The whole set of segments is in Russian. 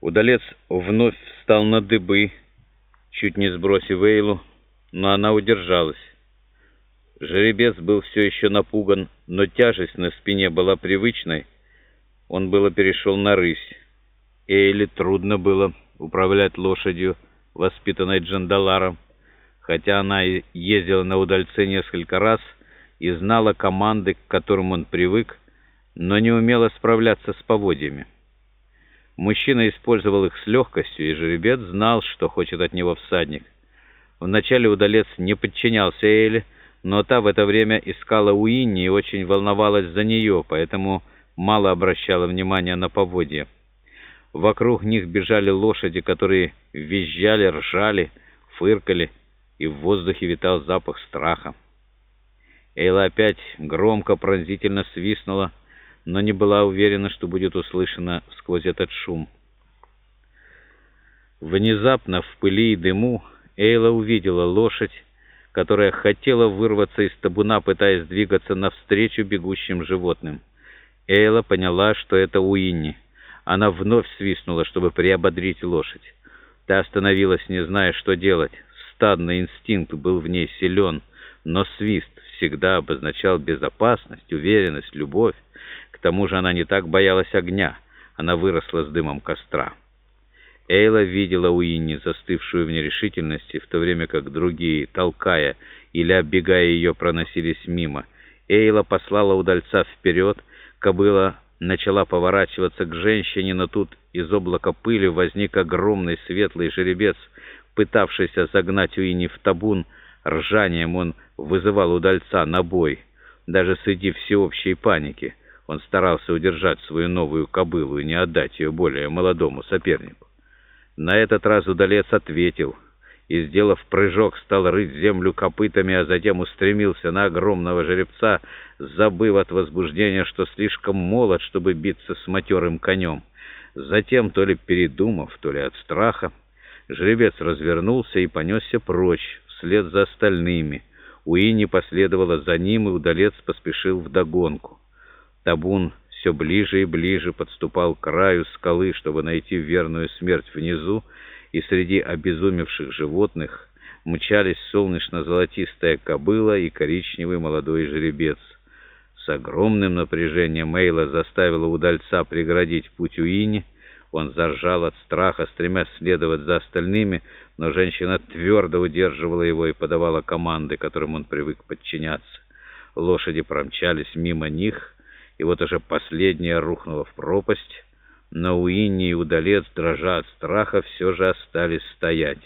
Удалец вновь встал на дыбы, чуть не сбросив Эйлу, но она удержалась. Жеребец был все еще напуган, но тяжесть на спине была привычной. Он было перешел на рысь. Эйле трудно было управлять лошадью, воспитанной Джандаларом, хотя она ездила на удальце несколько раз и знала команды, к которым он привык, но не умела справляться с поводьями. Мужчина использовал их с легкостью, и жеребец знал, что хочет от него всадник. Вначале удалец не подчинялся Эйле, но та в это время искала Уинни и очень волновалась за нее, поэтому мало обращала внимания на поводья. Вокруг них бежали лошади, которые визжали, ржали, фыркали, и в воздухе витал запах страха. Эйла опять громко, пронзительно свистнула, но не была уверена, что будет услышано сквозь этот шум. Внезапно в пыли и дыму Эйла увидела лошадь, которая хотела вырваться из табуна, пытаясь двигаться навстречу бегущим животным. Эйла поняла, что это Уинни. Она вновь свистнула, чтобы приободрить лошадь. Та остановилась, не зная, что делать. Стадный инстинкт был в ней силен, но свист всегда обозначал безопасность, уверенность, любовь. К тому же она не так боялась огня. Она выросла с дымом костра. Эйла видела Уинни, застывшую в нерешительности, в то время как другие, толкая или оббегая ее, проносились мимо. Эйла послала удальца вперед, кобыла начала поворачиваться к женщине, но тут из облака пыли возник огромный светлый жеребец, пытавшийся загнать Уинни в табун. Ржанием он вызывал удальца на бой, даже среди всеобщей паники. Он старался удержать свою новую кобылу и не отдать ее более молодому сопернику. На этот раз удалец ответил и, сделав прыжок, стал рыть землю копытами, а затем устремился на огромного жеребца, забыв от возбуждения, что слишком молод, чтобы биться с матерым конем. Затем, то ли передумав, то ли от страха, жеребец развернулся и понесся прочь, вслед за остальными. Уинни последовала за ним, и удалец поспешил вдогонку. Табун все ближе и ближе подступал к краю скалы, чтобы найти верную смерть внизу, и среди обезумевших животных мчались солнечно-золотистая кобыла и коричневый молодой жеребец. С огромным напряжением Мейла заставила удальца преградить путь Уине. Он заржал от страха, стремясь следовать за остальными, но женщина твердо удерживала его и подавала команды, которым он привык подчиняться. Лошади промчались мимо них — и вот уже последняя рухнула в пропасть, но Уинни и Удалец, дрожа от страха, все же остались стоять.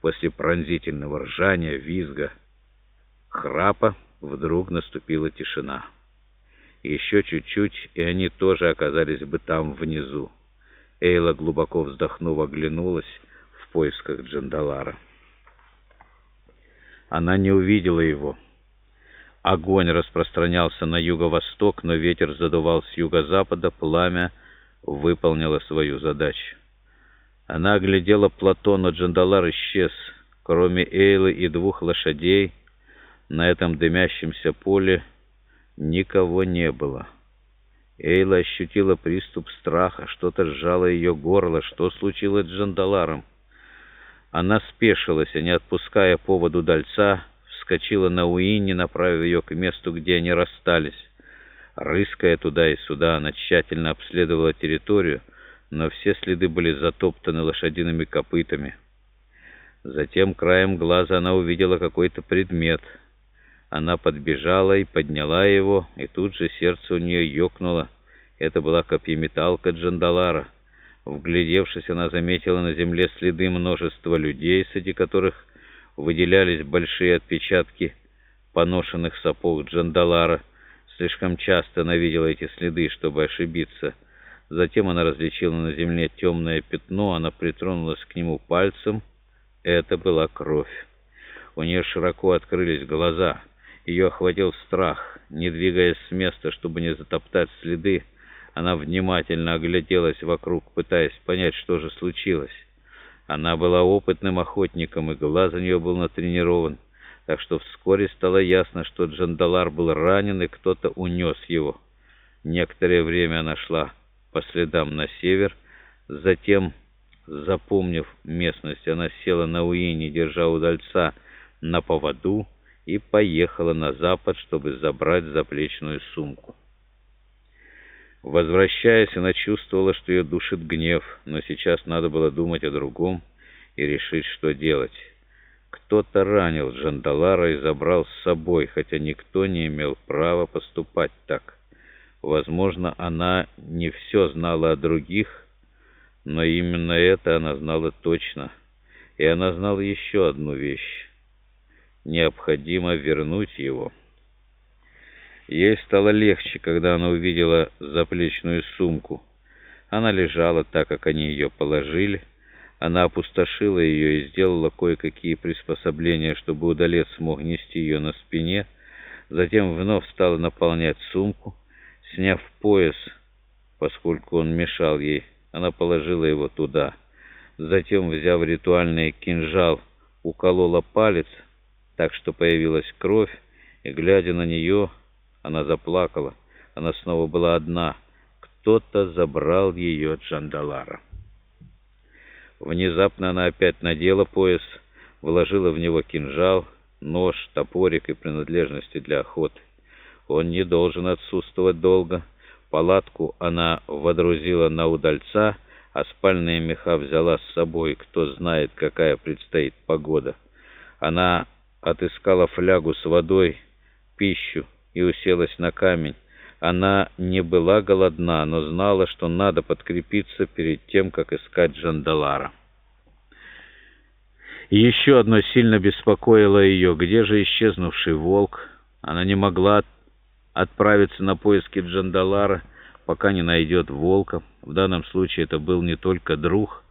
После пронзительного ржания, визга, храпа вдруг наступила тишина. Еще чуть-чуть, и они тоже оказались бы там внизу. Эйла, глубоко вздохнув, оглянулась в поисках Джандалара. Она не увидела его. Огонь распространялся на юго-восток, но ветер задувал с юго-запада, пламя выполнило свою задачу. Она оглядела плато, но Джандалар исчез. Кроме Эйлы и двух лошадей, на этом дымящемся поле никого не было. Эйла ощутила приступ страха, что-то сжало ее горло. Что случилось с Джандаларом? Она спешилась, и, не отпуская поводу дальца, вскочила на Уинни, направив ее к месту, где они расстались. Рыская туда и сюда, она тщательно обследовала территорию, но все следы были затоптаны лошадиными копытами. Затем краем глаза она увидела какой-то предмет. Она подбежала и подняла его, и тут же сердце у нее ёкнуло. Это была копьеметалка Джандалара. Вглядевшись, она заметила на земле следы множества людей, среди которых выделялись большие отпечатки поношенных сапог Джандалара. Слишком часто она видела эти следы, чтобы ошибиться. Затем она различила на земле темное пятно, она притронулась к нему пальцем. Это была кровь. У нее широко открылись глаза. Ее охватил страх. Не двигаясь с места, чтобы не затоптать следы, она внимательно огляделась вокруг, пытаясь понять, что же случилось. Она была опытным охотником, и глаз у нее был натренирован, так что вскоре стало ясно, что Джандалар был ранен, и кто-то унес его. Некоторое время она шла по следам на север, Затем, запомнив местность, она села на уине, держа удальца на поводу, и поехала на запад, чтобы забрать заплечную сумку. Возвращаясь, она чувствовала, что ее душит гнев, но сейчас надо было думать о другом и решить, что делать. Кто-то ранил Джандалара и забрал с собой, хотя никто не имел права поступать так. Возможно, она не все знала о других, но именно это она знала точно. И она знала еще одну вещь. Необходимо вернуть его. Ей стало легче, когда она увидела заплечную сумку. Она лежала так, как они ее положили. Она опустошила ее и сделала кое-какие приспособления, чтобы удалец смог нести ее на спине. Затем вновь стала наполнять сумку. Сняв пояс, поскольку он мешал ей, она положила его туда. Затем, взяв ритуальный кинжал, уколола палец, так что появилась кровь, и, глядя на нее, она заплакала. Она снова была одна. Кто-то забрал ее от Джандалара. Внезапно она опять надела пояс, вложила в него кинжал, нож, топорик и принадлежности для охоты. Он не должен отсутствовать долго. Палатку она водрузила на удальца, а спальные меха взяла с собой, кто знает, какая предстоит погода. Она отыскала флягу с водой, пищу, и уселась на камень. Она не была голодна, но знала, что надо подкрепиться перед тем, как искать Джандалара. Еще одно сильно беспокоило ее. Где же исчезнувший волк? Она не могла отправиться на поиски Джандалара, пока не найдет волка. В данном случае это был не только друг,